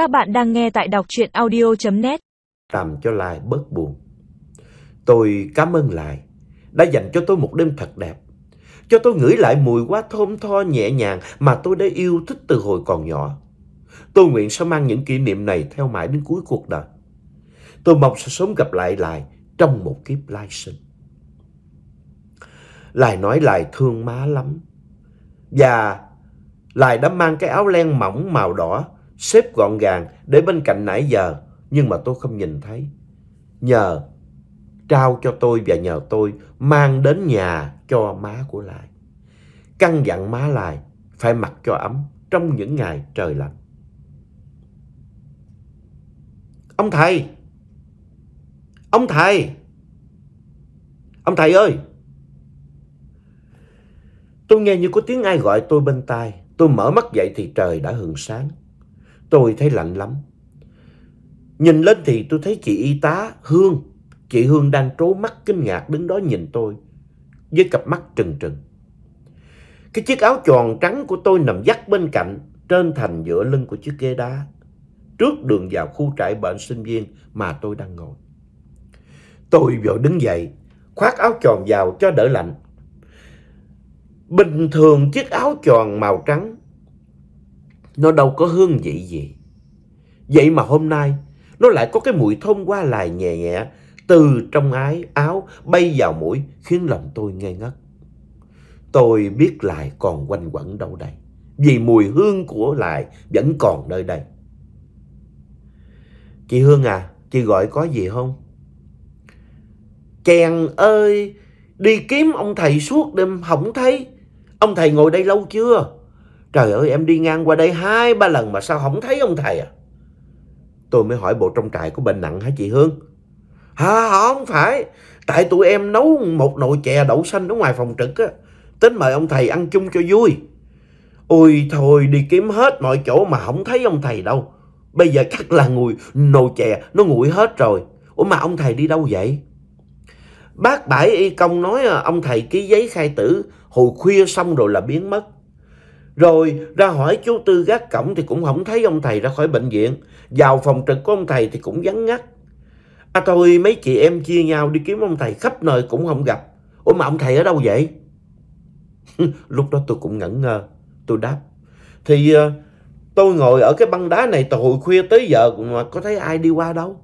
Các bạn đang nghe tại đọc chuyện audio.net Làm cho Lai bớt buồn. Tôi cảm ơn Lai, đã dành cho tôi một đêm thật đẹp. Cho tôi ngửi lại mùi quá thơm tho nhẹ nhàng mà tôi đã yêu thích từ hồi còn nhỏ. Tôi nguyện sẽ mang những kỷ niệm này theo mãi đến cuối cuộc đời. Tôi mong sẽ sớm gặp lại Lai trong một kiếp lai sinh. Lai nói Lai thương má lắm. Và Lai đã mang cái áo len mỏng màu đỏ xếp gọn gàng để bên cạnh nãy giờ, nhưng mà tôi không nhìn thấy. Nhờ trao cho tôi và nhờ tôi mang đến nhà cho má của Lai. Căn dặn má Lai phải mặc cho ấm trong những ngày trời lạnh. Ông thầy! Ông thầy! Ông thầy ơi! Tôi nghe như có tiếng ai gọi tôi bên tai. Tôi mở mắt dậy thì trời đã hừng sáng. Tôi thấy lạnh lắm. Nhìn lên thì tôi thấy chị y tá Hương. Chị Hương đang trố mắt kinh ngạc đứng đó nhìn tôi. Với cặp mắt trừng trừng. Cái chiếc áo tròn trắng của tôi nằm dắt bên cạnh. Trên thành giữa lưng của chiếc ghế đá. Trước đường vào khu trại bệnh sinh viên mà tôi đang ngồi. Tôi vội đứng dậy. Khoác áo tròn vào cho đỡ lạnh. Bình thường chiếc áo tròn màu trắng nó đâu có hương vị gì. Vậy mà hôm nay nó lại có cái mùi thơm qua lại nhẹ nhẹ từ trong ái áo bay vào mũi khiến lòng tôi ngây ngất. Tôi biết lại còn quanh quẩn đâu đây. Vì mùi hương của lại vẫn còn nơi đây. Chị Hương à, chị gọi có gì không? Chàng ơi, đi kiếm ông thầy suốt đêm không thấy. Ông thầy ngồi đây lâu chưa? Trời ơi, em đi ngang qua đây hai, ba lần mà sao không thấy ông thầy à? Tôi mới hỏi bộ trong trại có bệnh nặng hả chị Hương? Hả, không phải. Tại tụi em nấu một nồi chè đậu xanh ở ngoài phòng trực á. Tính mời ông thầy ăn chung cho vui. Ôi thôi, đi kiếm hết mọi chỗ mà không thấy ông thầy đâu. Bây giờ chắc là ngồi, nồi chè nó nguội hết rồi. Ủa mà ông thầy đi đâu vậy? Bác Bãi Y Công nói à, ông thầy ký giấy khai tử, hồi khuya xong rồi là biến mất. Rồi ra hỏi chú Tư gác cổng thì cũng không thấy ông thầy ra khỏi bệnh viện. Vào phòng trực của ông thầy thì cũng vắng ngắt. À thôi mấy chị em chia nhau đi kiếm ông thầy khắp nơi cũng không gặp. Ủa mà ông thầy ở đâu vậy? Lúc đó tôi cũng ngẩn ngơ. Tôi đáp. Thì uh, tôi ngồi ở cái băng đá này từ hồi khuya tới giờ mà có thấy ai đi qua đâu.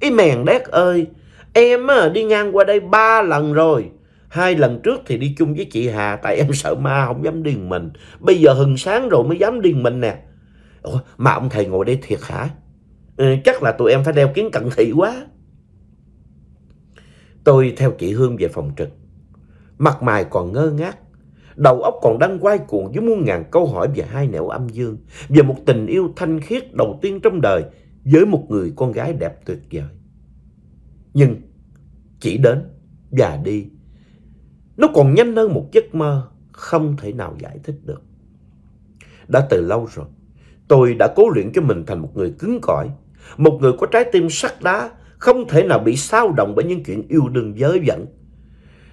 Ý mèn đét ơi. Em đi ngang qua đây ba lần rồi. Hai lần trước thì đi chung với chị Hà tại em sợ ma không dám điền mình. Bây giờ hừng sáng rồi mới dám điền mình nè. Ủa, mà ông thầy ngồi đây thiệt hả? Ừ, chắc là tụi em phải đeo kiến cận thị quá. Tôi theo chị Hương về phòng trực. Mặt mày còn ngơ ngác. Đầu óc còn đang quay cuồng với muôn ngàn câu hỏi về hai nẻo âm dương. Về một tình yêu thanh khiết đầu tiên trong đời với một người con gái đẹp tuyệt vời. Nhưng chỉ đến và đi nó còn nhanh hơn một giấc mơ, không thể nào giải thích được. Đã từ lâu rồi, tôi đã cố luyện cho mình thành một người cứng cỏi, một người có trái tim sắt đá, không thể nào bị sao động bởi những chuyện yêu đương dớ dẫn.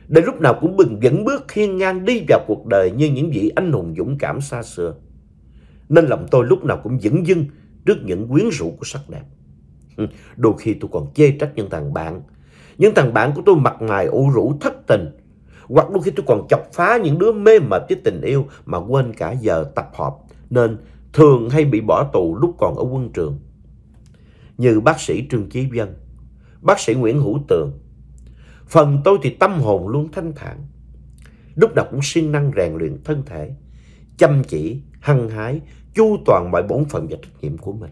Để lúc nào cũng bừng dẫn bước khiên ngang đi vào cuộc đời như những vị anh hùng dũng cảm xa xưa. Nên lòng tôi lúc nào cũng dững dưng trước những quyến rũ của sắc đẹp. Đôi khi tôi còn chê trách những thằng bạn. Những thằng bạn của tôi mặt mày ủ rũ thất tình, hoặc đôi khi tôi còn chọc phá những đứa mê mệt với tình yêu mà quên cả giờ tập họp. Nên thường hay bị bỏ tù lúc còn ở quân trường. Như bác sĩ Trương Chí Vân, bác sĩ Nguyễn Hữu Tường. Phần tôi thì tâm hồn luôn thanh thản. Lúc nào cũng siêng năng rèn luyện thân thể, chăm chỉ, hăng hái, chu toàn mọi bổn phận và trách nhiệm của mình.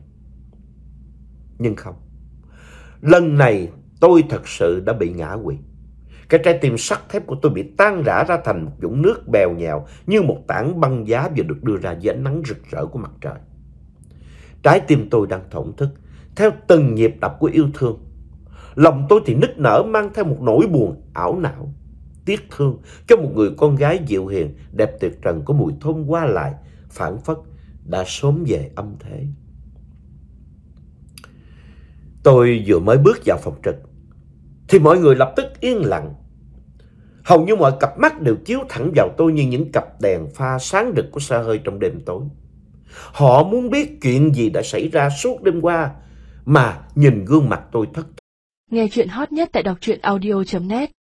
Nhưng không, lần này tôi thật sự đã bị ngã quỵ. Cái trái tim sắt thép của tôi bị tan rã ra thành một dũng nước bèo nhào như một tảng băng giá vừa được đưa ra dưới ánh nắng rực rỡ của mặt trời. Trái tim tôi đang thổn thức theo từng nhịp đập của yêu thương. Lòng tôi thì nức nở mang theo một nỗi buồn ảo não, tiếc thương cho một người con gái dịu hiền, đẹp tuyệt trần có mùi thơm qua lại, phản phất đã sớm về âm thế. Tôi vừa mới bước vào phòng trực thì mọi người lập tức yên lặng. Hầu như mọi cặp mắt đều chiếu thẳng vào tôi như những cặp đèn pha sáng rực của xe hơi trong đêm tối. Họ muốn biết chuyện gì đã xảy ra suốt đêm qua, mà nhìn gương mặt tôi thất Nghe chuyện hot nhất tại đọc truyện audio.net